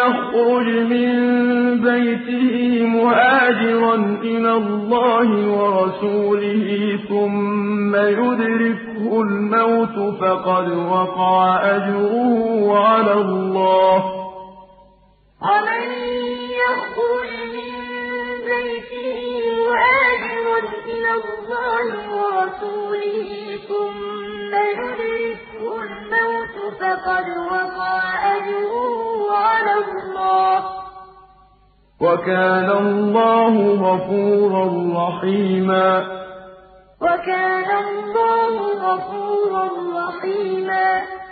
يَخْرُجْ مِن بَيْتِهِ مُهَاجِرًا إِلَى اللَّهِ وَرَسُولِهِ ثُمَّ يُدْرِكْهُ الْمَوْتُ فَقَدْ وَقَعَ أَجْرُهُ عَلَى اللَّهِ ۗ. وَمَن وَمَن يَخْرُجْ مِن بَيْتِهِ مُهَاجِرًا إِلَى اللَّهِ وَرَسُولِهِ ثُمَّ يُدْرِكْهُ الْمَوْتُ فَقَدْ وَقَعَ عَلَى اللَّهِ ۗ وَكَانَ اللَّهُ غَفُورًا رَّحِيمًا.